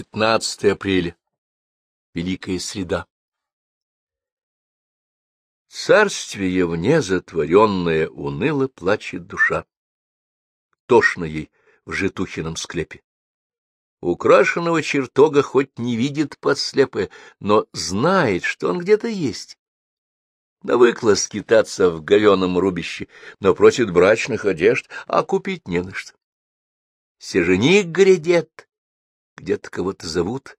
15 апреля. Великая среда. Царствие вне затворенное, уныло плачет душа. Тошно ей в житухином склепе. Украшенного чертога хоть не видит подслепая, но знает, что он где-то есть. Навыкла скитаться в говеном рубище, но просит брачных одежд, а купить не на что. Сеженик грядет, где-то кого-то зовут.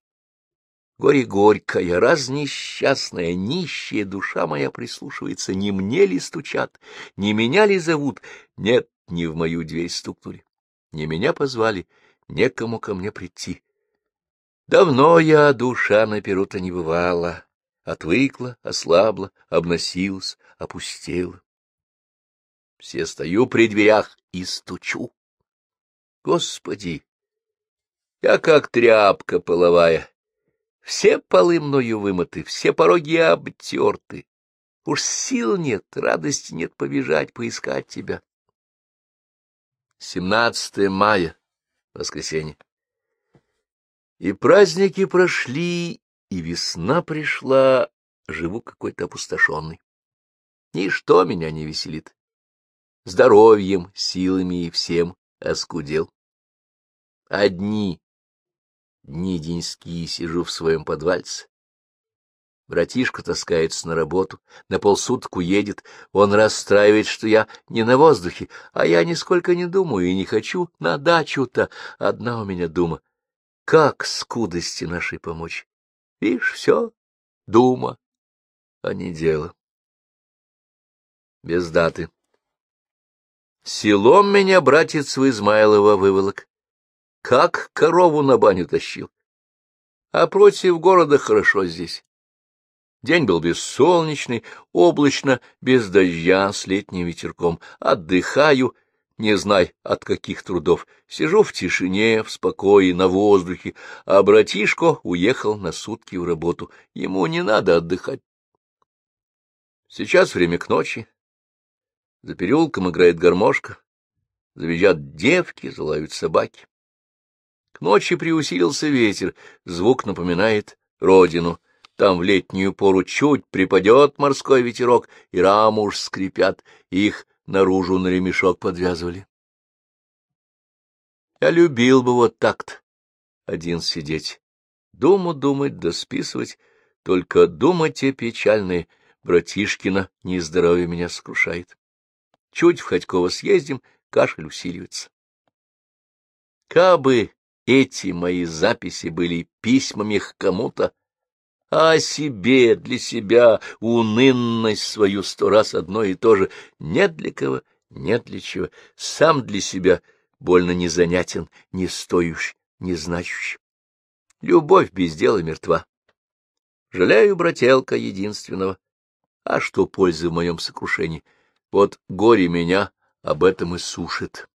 Горе горькая, раз несчастная, нищая душа моя прислушивается, не мне ли стучат, не меня ли зовут? Нет, не в мою дверь стукнули, не меня позвали, некому ко мне прийти. Давно я, душа, на перу-то не бывала, отвыкла, ослабла, обносилась, опустела. Все стою при дверях и стучу. Господи, я как тряпка половая. Все полы мною вымыты, все пороги обтерты. Уж сил нет, радости нет побежать, поискать тебя. 17 мая, воскресенье. И праздники прошли, и весна пришла, живу какой-то опустошенный. Ничто меня не веселит. Здоровьем, силами и всем оскудел. Одни Дни деньские сижу в своем подвальце. Братишка таскается на работу, на полсуток уедет. Он расстраивает, что я не на воздухе, а я нисколько не думаю и не хочу на дачу-то. Одна у меня дума. Как скудости нашей помочь? Видишь, все дума, а не дело. Без даты. Селом меня братец в Измайлова выволок как корову на баню тащил. А против города хорошо здесь. День был бессолнечный, облачно, без дождя, с летним ветерком. Отдыхаю, не знай от каких трудов. Сижу в тишине, в спокое, на воздухе, а братишко уехал на сутки в работу. Ему не надо отдыхать. Сейчас время к ночи. За переулком играет гармошка. Завизжат девки, залают собаки ночи приусилился ветер, звук напоминает родину. Там в летнюю пору чуть припадет морской ветерок, и рамы уж скрипят, их наружу на ремешок подвязывали. Я любил бы вот так-то, один сидеть, думу думать да списывать, только думать и печальные, братишкина нездоровье меня сокрушает. Чуть в Ходьково съездим, кашель усиливается. Кабы эти мои записи были письмами к кому-то, а о себе, для себя, унынность свою сто раз одно и то же, нет для кого, нет для чего, сам для себя больно незанятен, не стоишь, не значущий. Любовь без дела мертва. Жалею брателка единственного. А что пользы в моем сокрушении? Вот горе меня об этом и сушит.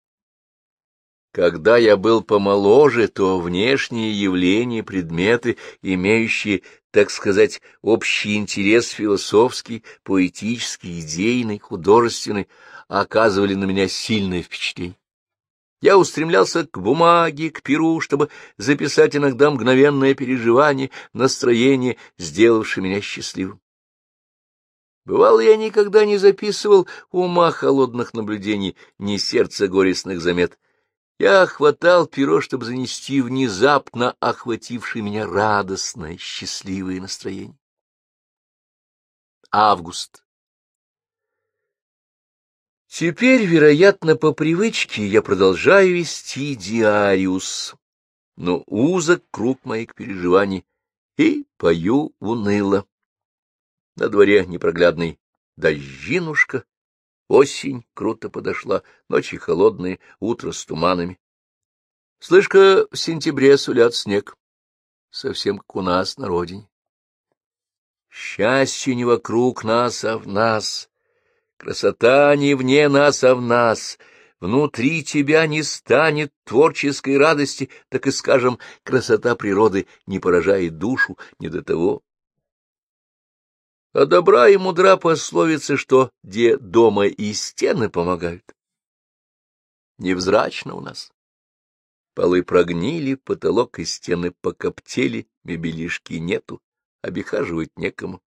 Когда я был помоложе, то внешние явления, предметы, имеющие, так сказать, общий интерес философский, поэтический, идейный, художественный, оказывали на меня сильное впечатление. Я устремлялся к бумаге, к перу, чтобы записать иногда мгновенное переживание, настроение, сделавшее меня счастливым. Бывало, я никогда не записывал ума холодных наблюдений, ни сердца горестных замет. Я хватал перо, чтобы занести внезапно охватившее меня радостное, счастливое настроение. Август. Теперь, вероятно, по привычке я продолжаю вести диариус, но узок круг моих переживаний, и пою уныло. На дворе непроглядный дождинушка, Осень круто подошла, ночи холодные, утро с туманами. Слышка, в сентябре сулят снег, совсем как у нас на родине. Счастье не вокруг нас, а в нас. Красота не вне нас, а в нас. Внутри тебя не станет творческой радости, так и скажем, красота природы не поражает душу, не до того. А добра и мудра пословица, что где дома и стены помогают. Невзрачно у нас. Полы прогнили, потолок и стены покоптели, мебелишки нету, обихаживать некому.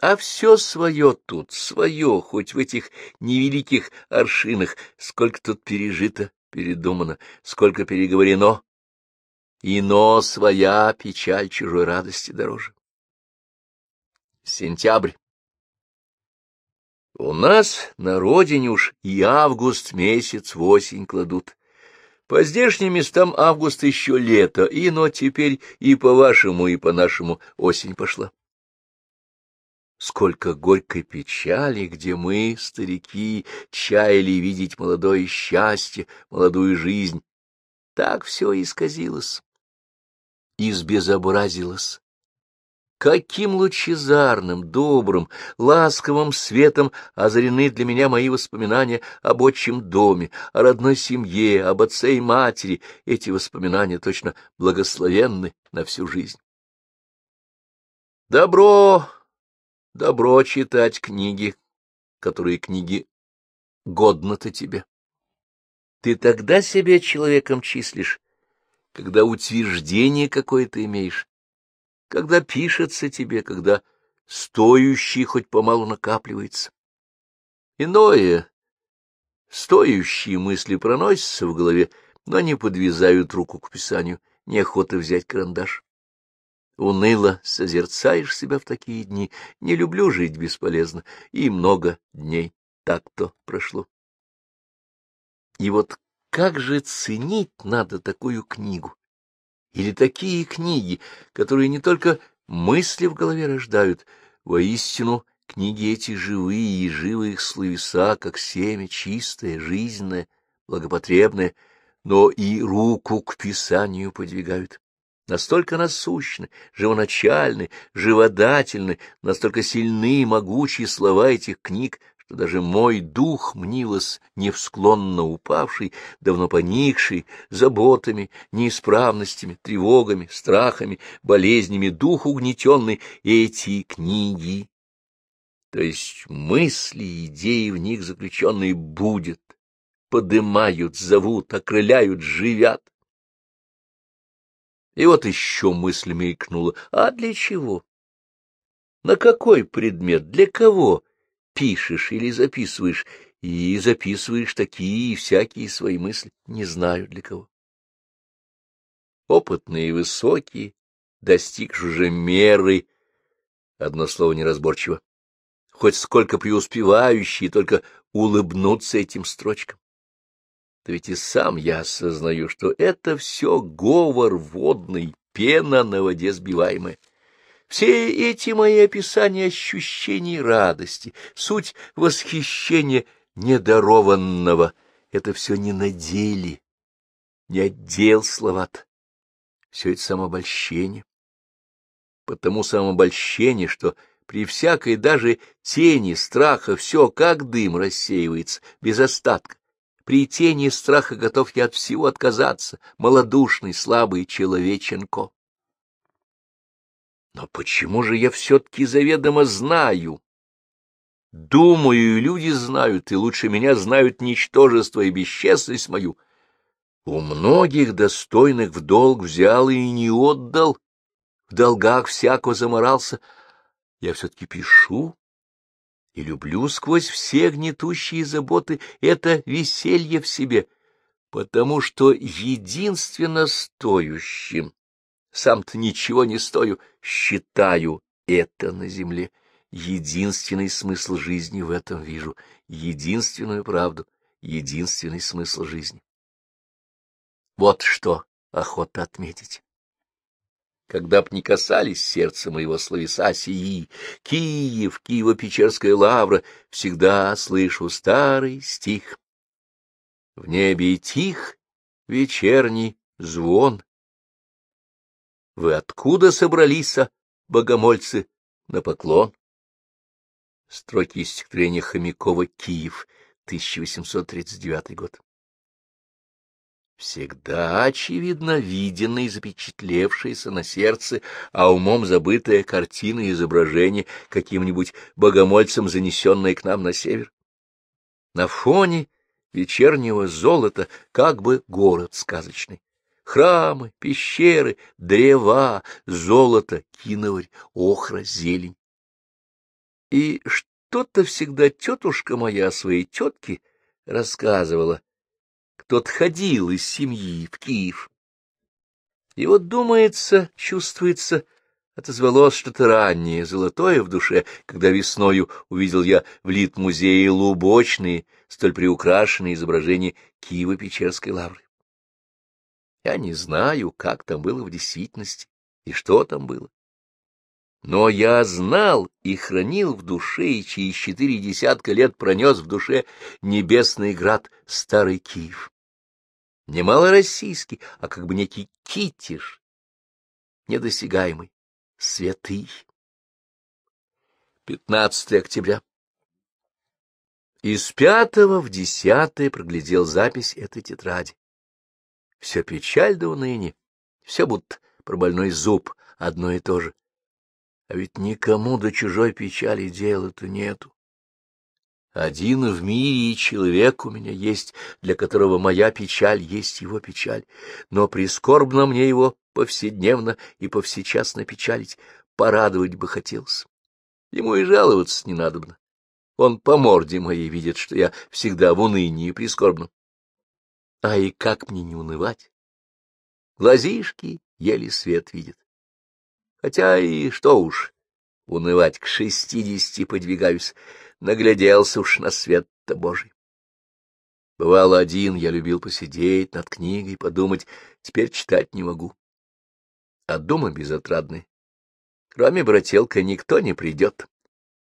А все свое тут, свое, хоть в этих невеликих аршинах, сколько тут пережито, передумано, сколько переговорено. Ино своя печаль чужой радости дороже. Сентябрь. У нас на родине уж и август месяц в осень кладут. По здешним местам август еще лето, и но теперь и по-вашему, и по-нашему осень пошла сколько горькой печали, где мы, старики, чаяли видеть молодое счастье, молодую жизнь. Так все исказилось, избезобразилось. Каким лучезарным, добрым, ласковым светом озарены для меня мои воспоминания об отчим доме, о родной семье, об отце и матери. Эти воспоминания точно благословенны на всю жизнь. Добро Добро читать книги, которые книги годно-то тебе. Ты тогда себя человеком числишь, когда утверждение какое-то имеешь, когда пишется тебе, когда стоящий хоть помалу накапливается. Иное, стоящие мысли проносятся в голове, но не подвязают руку к писанию, неохота взять карандаш. Уныло созерцаешь себя в такие дни. Не люблю жить бесполезно. И много дней так-то прошло. И вот как же ценить надо такую книгу? Или такие книги, которые не только мысли в голове рождают, воистину книги эти живые и живые их словеса, как семя чистое, жизненное, благопотребное, но и руку к писанию подвигают. Настолько насущны, живоначальны, живодательны, настолько сильны и могучие слова этих книг, что даже мой дух мнилось невсклонно упавший, давно поникший, заботами, неисправностями, тревогами, страхами, болезнями, дух угнетенный, эти книги, то есть мысли, идеи в них заключенные будет, подымают, зовут, окрыляют, живят. И вот еще мысль мелькнула. А для чего? На какой предмет, для кого пишешь или записываешь? И записываешь такие и всякие свои мысли. Не знаю для кого. Опытные и высокие, достигшие уже меры, одно слово неразборчиво, хоть сколько преуспевающие, только улыбнуться этим строчкам. Да ведь и сам я осознаю, что это все говор водный, пена на воде сбиваемая. Все эти мои описания ощущений радости, суть восхищения недарованного — это все не на деле, не отдел словат. Все это самообольщение. Потому самообольщение, что при всякой даже тени страха все как дым рассеивается, без остатка при тени страха готов я от всего отказаться, малодушный, слабый человеченко. Но почему же я все-таки заведомо знаю? Думаю, люди знают, и лучше меня знают ничтожество и бесчестность мою. У многих достойных в долг взял и не отдал, в долгах всяко заморался. Я все-таки пишу, и люблю сквозь все гнетущие заботы это веселье в себе, потому что единственно стоящим, сам-то ничего не стою, считаю это на земле. Единственный смысл жизни в этом вижу, единственную правду, единственный смысл жизни. Вот что охота отметить когда б не касались сердца моего словеса сии, Киев, Киево-Печерская лавра, всегда слышу старый стих. В небе тих вечерний звон. Вы откуда собрались, богомольцы, на поклон? Строки стихотворения Хомякова «Киев», 1839 год всегда, очевидно, виденное и запечатлевшееся на сердце, а умом забытая картина и изображение, каким-нибудь богомольцем занесенное к нам на север. На фоне вечернего золота, как бы город сказочный. Храмы, пещеры, древа, золото, киноварь, охра, зелень. И что-то всегда тетушка моя своей тетке рассказывала. Кто-то ходил из семьи в Киев. И вот, думается, чувствуется, отозвалось что-то раннее, золотое в душе, когда весною увидел я в Лит-музее лубочные, столь приукрашенные изображения Киево-Печерской лавры. Я не знаю, как там было в действительности и что там было. Но я знал и хранил в душе, и через четыре десятка лет пронес в душе небесный град Старый Киев. Не малороссийский, а как бы некий китиш, недосягаемый, святый. 15 октября. Из пятого в десятое проглядел запись этой тетради. Все печаль да уныние, все будто про больной зуб одно и то же. А ведь никому до чужой печали дела-то нету. Один в мире человек у меня есть, для которого моя печаль есть его печаль, но прискорбно мне его повседневно и повсечасно печалить, порадовать бы хотелось. Ему и жаловаться не надобно. Он по морде моей видит, что я всегда в унынии и прискорбном. А и как мне не унывать? Глазишки еле свет видят. Хотя и что уж, унывать к шестидесяти подвигаюсь, нагляделся уж на свет-то Божий. Бывало один, я любил посидеть над книгой, подумать, теперь читать не могу. А думы безотрадны. Кроме брателка никто не придет,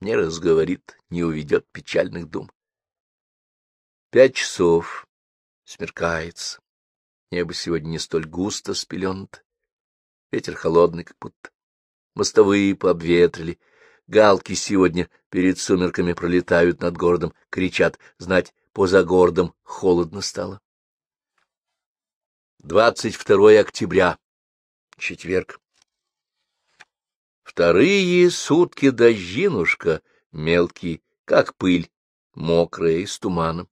не разговорит, не уведет печальных дум. Пять часов. Смеркается. Небо сегодня не столь густо спеленуто. Ветер холодный, как будто. Мостовые пообветрили. Галки сегодня перед сумерками пролетают над городом, кричат, знать, поза городом холодно стало. 22 октября. Четверг. Вторые сутки дождинушка, мелкий, как пыль, мокрая и с туманом.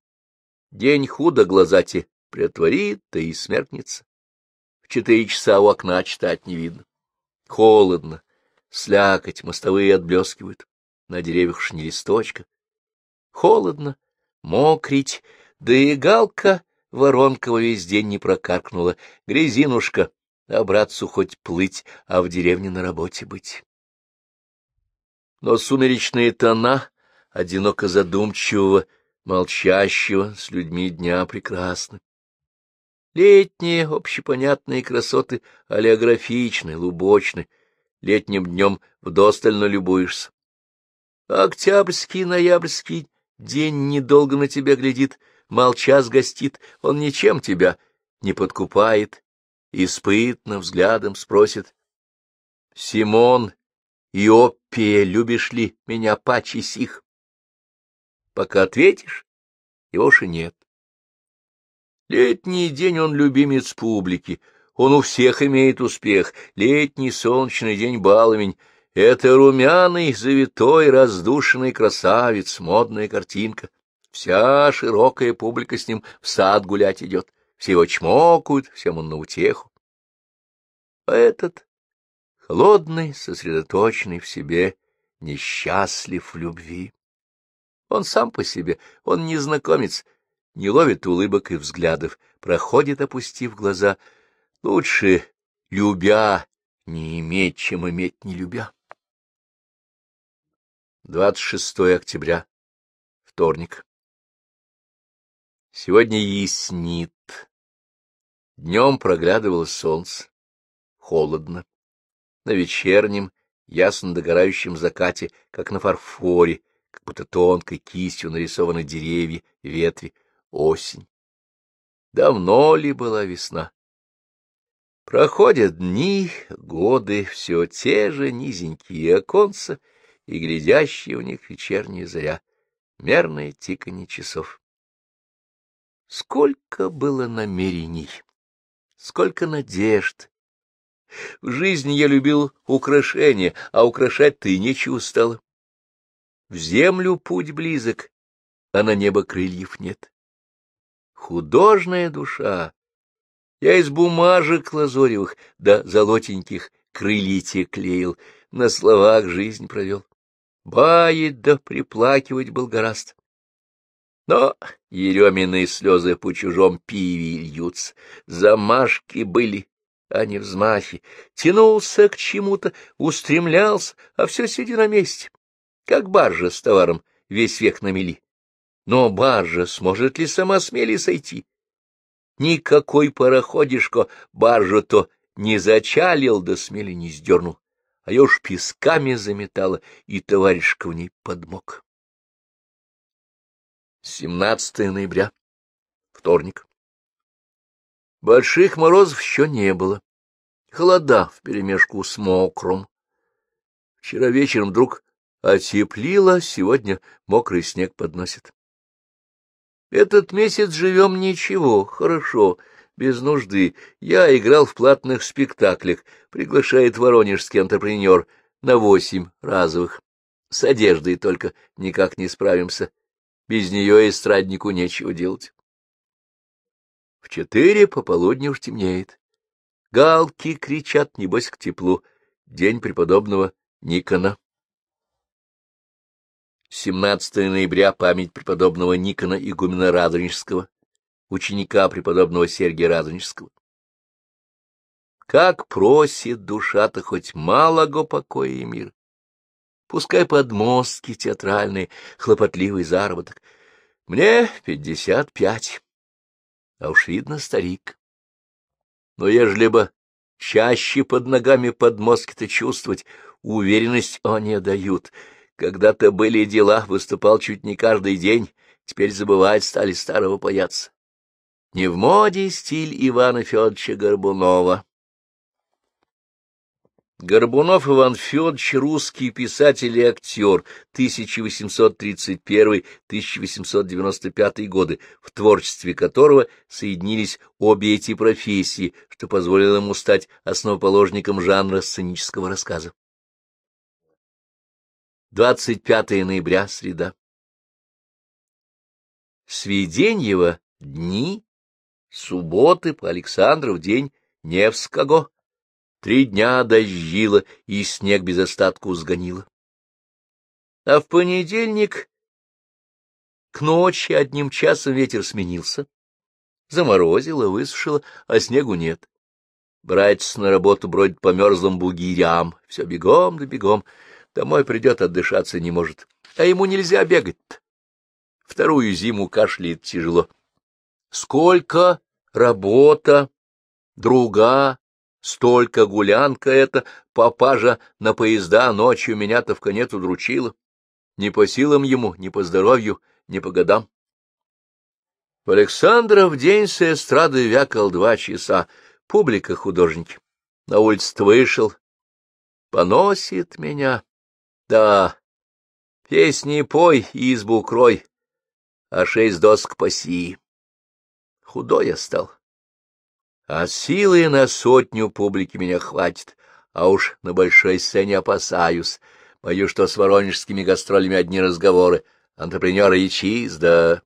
День худо глазати приотворит, да и смеркнется. В четыре часа у окна читать не видно. Холодно, слякоть, мостовые отблескивают, на деревьях уж не листочка. Холодно, мокрить, да и галка Воронкова весь день не прокаркнула, грязинушка, а братцу хоть плыть, а в деревне на работе быть. Но сумеречные тона, одиноко задумчивого, молчащего с людьми дня прекрасны. Летние общепонятные красоты олеографичны, лубочны, летним днем вдостально любуешься. Октябрьский, ноябрьский день недолго на тебя глядит, молчас гостит, он ничем тебя не подкупает, испытно взглядом спросит. — Симон, Иоппия, любишь ли меня паче сих? Пока ответишь, его уж и нет. Летний день он любимец публики, он у всех имеет успех, летний солнечный день баловень. Это румяный, завитой, раздушенный красавец, модная картинка. Вся широкая публика с ним в сад гулять идет, все его чмокают, всем он на утеху. А этот, холодный, сосредоточенный в себе, несчастлив в любви. Он сам по себе, он незнакомец, не ловит улыбок и взглядов, проходит, опустив глаза. Лучше, любя, не иметь, чем иметь, не любя. 26 октября, вторник. Сегодня яснит. Днем проглядывало солнце. Холодно. На вечернем, ясно догорающем закате, как на фарфоре, как будто тонкой кистью нарисованы деревья, ветви, осень. Давно ли была весна? Проходят дни, годы, все те же низенькие оконца и глядящие у них вечерняя заря, мерное тиканье часов. Сколько было намерений, сколько надежд! В жизни я любил украшения, а украшать-то и нечего стало. В землю путь близок, а на небо крыльев нет. художная душа. Я из бумажек лазоревых да золотеньких крылья клеил, на словах жизнь провел. Баять да приплакивать был гораст. Но еремины слезы по чужом пиве льются, замашки были, а не взмахи. Тянулся к чему-то, устремлялся, а все сиди на месте, как баржа с товаром весь век на мели. Но баржа сможет ли сама смели сойти? Никакой пароходишко баржу-то не зачалил, да смели не сдернул, а я уж песками заметала, и товарищка в ней подмок. 17 ноября, вторник. Больших морозов еще не было. Холода вперемешку с мокрым. Вчера вечером вдруг отеплило, сегодня мокрый снег подносит. Этот месяц живем ничего, хорошо, без нужды. Я играл в платных спектаклях, приглашает воронежский антрепренер на восемь разовых. С одеждой только никак не справимся. Без нее эстраднику нечего делать. В четыре пополудни уж темнеет. Галки кричат, небось, к теплу. День преподобного Никона. 17 ноября — память преподобного Никона игумена Радонежского, ученика преподобного Сергия Радонежского. Как просит душа-то хоть малого покоя и мира. Пускай подмостки театральные, хлопотливый заработок. Мне пятьдесят пять, а уж видно старик. Но ежели бы чаще под ногами подмостки-то чувствовать, уверенность они дают — когда-то были дела, выступал чуть не каждый день, теперь забывать стали старого бояться. Не в моде стиль Ивана Федоровича Горбунова. Горбунов Иван Федорович — русский писатель и актер, 1831-1895 годы, в творчестве которого соединились обе эти профессии, что позволило ему стать основоположником жанра сценического рассказа. 25 ноября, среда. Сведеньево дни, субботы по Александров день Невского. Три дня дождило, и снег без остатку сгонило. А в понедельник к ночи одним часом ветер сменился. Заморозило, высушило, а снегу нет. Братец на работу бродит по мерзлым бугирям, все бегом да бегом. Домой придет, отдышаться не может. А ему нельзя бегать -то. Вторую зиму кашляет тяжело. Сколько работа, друга, столько гулянка это, папажа на поезда ночью меня-то в конец удручила. Не по силам ему, ни по здоровью, ни по годам. Александров день с эстрады вякал два часа. Публика художники. На улицу вышел. Поносит меня. Да, песни пой, избу крой, а шесть доск паси. Худой я стал. А силы на сотню публики меня хватит, а уж на большой сцене опасаюсь. Боюсь, что с воронежскими гастролями одни разговоры. Антрепренеры и чиз, да...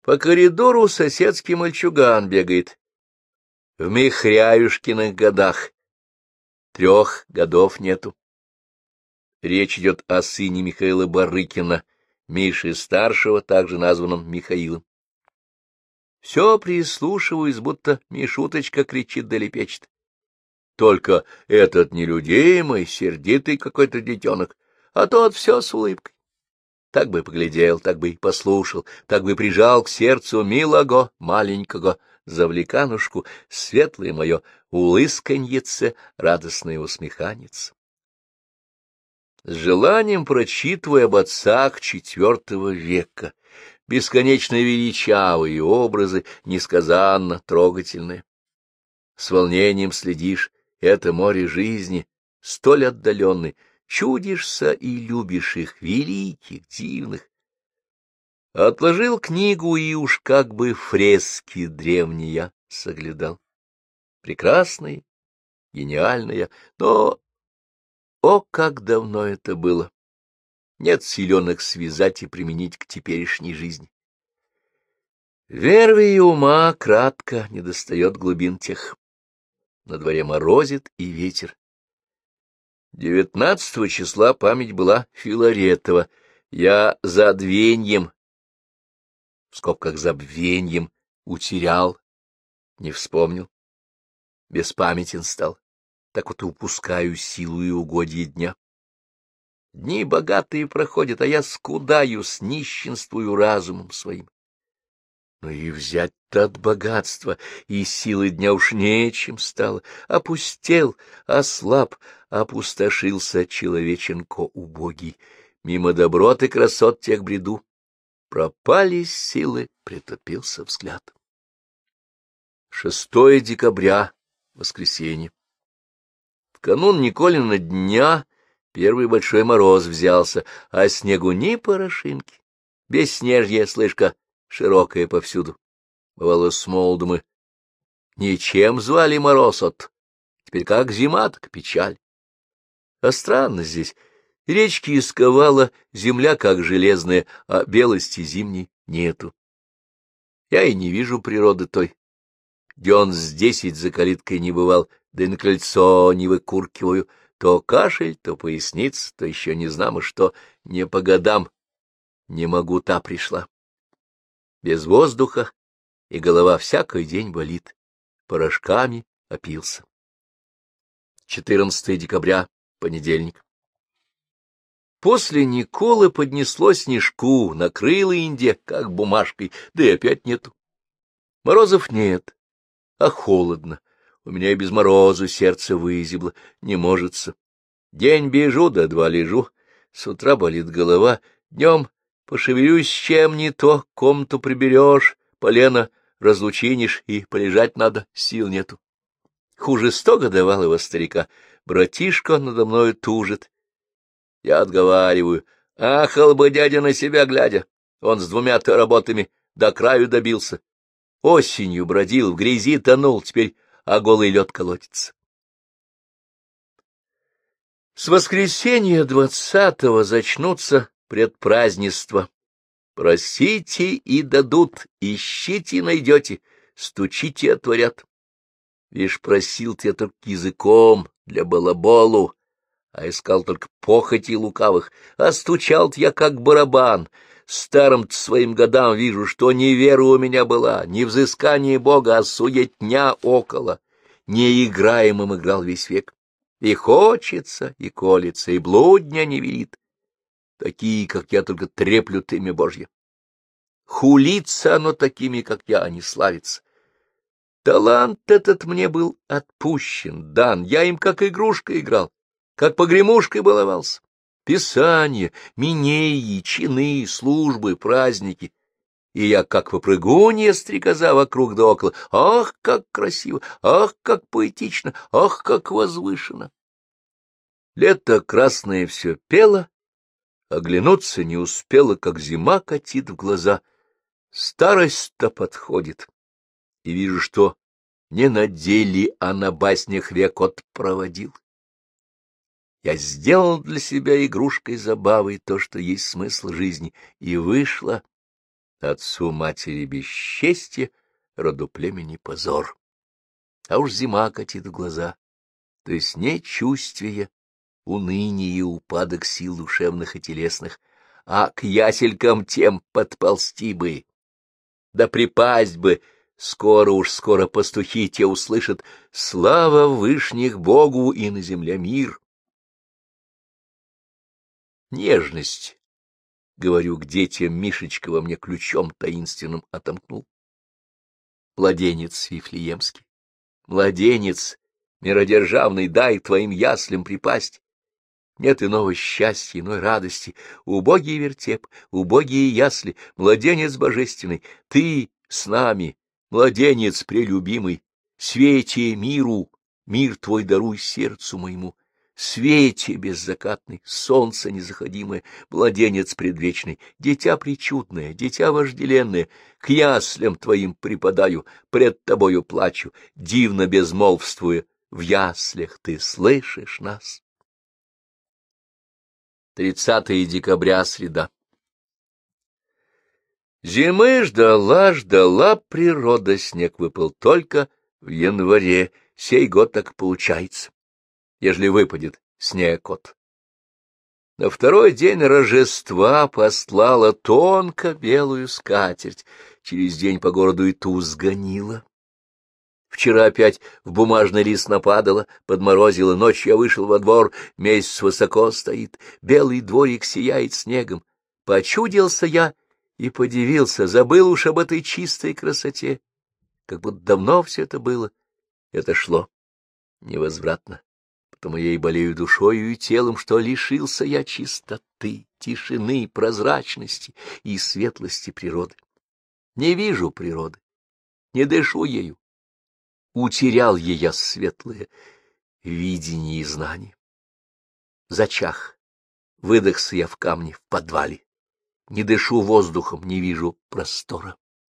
По коридору соседский мальчуган бегает. В Михряюшкиных годах. Трех годов нету. Речь идет о сыне Михаила Барыкина, Миши Старшего, также названном Михаилом. Все прислушиваюсь, будто Мишуточка кричит да лепечет. Только этот нелюдимый, сердитый какой-то детенок, а тот все с улыбкой. Так бы поглядел, так бы и послушал, так бы прижал к сердцу милого, маленького, завлеканушку, светлое мое улысканьице, радостное усмеханец с желанием прочитывая об отцах четвертого века, бесконечно величавые образы, несказанно трогательные. С волнением следишь это море жизни, столь отдаленный, чудишься и любишь их, великих, дивных. Отложил книгу и уж как бы фрески древние соглядал. Прекрасные, гениальные, но о, как давно это было! Нет силенок связать и применить к теперешней жизни. Верви и ума кратко недостает глубин тех. На дворе морозит и ветер. Девятнадцатого числа память была Филаретова. Я за двеньем, в скобках забвеньем, утерял, не вспомнил. Беспамятен стал. Так вот и упускаю силу и угодье дня. Дни богатые проходят, а я скудаю, с нищенствую разумом своим. Но и взять-то от богатства, и силы дня уж нечем стало. Опустел, ослаб, опустошился человеченко убогий. Мимо доброт и красот тех бреду. Пропали силы, притопился взгляд. 6 декабря, воскресенье. В канун Николина дня первый большой мороз взялся, а снегу ни порошинки. Бесснежье, слышка, широкое повсюду. Бывало, с молоду мы ничем звали мороз от. Теперь как зима, так печаль. А странно здесь. Речки исковала, земля как железная, а белости зимней нету. Я и не вижу природы той. Дён с десять за калиткой не бывал, да и на кольцо не выкуркиваю. То кашель, то поясниц, то еще не знамо что, не по годам. Не могу, та пришла без воздуха, и голова всякий день болит. Порошками опился. 14 декабря, понедельник. После Николы поднесло снежку, накрыло Индия, как бумажкой, да и опять нету. Морозов нет, а холодно. У меня и без морозу сердце вызибло, не можется. День бежу, да два лежу, с утра болит голова, днем Пошевелюсь чем не то, комнату приберешь, полено разлучинишь, и полежать надо, сил нету. Хуже сто годовалого старика. Братишка надо мною тужит. Я отговариваю. Ахал бы дядя на себя глядя. Он с двумя-то работами до краю добился. Осенью бродил, в грязи тонул, теперь а голый лед колотится. С воскресенья двадцатого зачнутся предпразднества. Просите и дадут, ищите и найдете, стучите и отворят. Вишь, просил тебя только языком для балаболу, а искал только похоти лукавых, а стучал я как барабан. Старым своим годам вижу, что не вера у меня была, не взыскание Бога, а суетня около. Неиграемым играл весь век. И хочется, и колется, и блудня не велит. Такие, как я, только треплют имя Божье. Хулится оно такими, как я, а не славится. Талант этот мне был отпущен, дан, я им как игрушка играл, как погремушкой баловался. Писание, минеи, чины, службы, праздники. И я, как попрыгунья стрекоза вокруг да около, ах, как красиво, ах, как поэтично, ах, как возвышенно. Лето красное все пело, Оглянуться не успела, как зима катит в глаза. Старость-то подходит. И вижу, что не на деле, а на баснях век отпроводил. Я сделал для себя игрушкой забавой то, что есть смысл жизни, и вышло отцу матери бесчестье, роду племени позор. А уж зима катит в глаза, то есть не чувствие, уныние и упадок сил душевных и телесных, а к яселькам тем подползти бы. Да припасть бы, скоро уж скоро пастухи те услышат «Слава Вышних Богу и на земле мир». Нежность, говорю к детям, Мишечка во мне ключом таинственным отомкнул. Младенец Вифлеемский, младенец, миродержавный, дай твоим яслям припасть, нет иного счастья, иной радости. Убогий вертеп, убогие ясли, младенец божественный, ты с нами, младенец прелюбимый, свете миру, мир твой даруй сердцу моему. Свете беззакатный, солнце незаходимое, младенец предвечный, дитя причудное, дитя вожделенное, к яслям твоим припадаю, пред тобою плачу, дивно безмолвствуя, в яслях ты слышишь нас. 30 декабря, среда. Зимы ждала, ждала природа, снег выпал только в январе, сей год так получается, ежели выпадет снег от. На второй день Рождества послала тонко белую скатерть, через день по городу и ту сгонила. Вчера опять в бумажный лист нападало, подморозило, ночью я вышел во двор, месяц высоко стоит, белый дворик сияет снегом. Почудился я и подивился, забыл уж об этой чистой красоте, как будто давно все это было. Это шло невозвратно, потому я и болею душою и телом, что лишился я чистоты, тишины, прозрачности и светлости природы. Не вижу природы, не дышу ею. Утерял я светлое видение и знание. Зачах, выдохся я в камне в подвале. Не дышу воздухом, не вижу простора.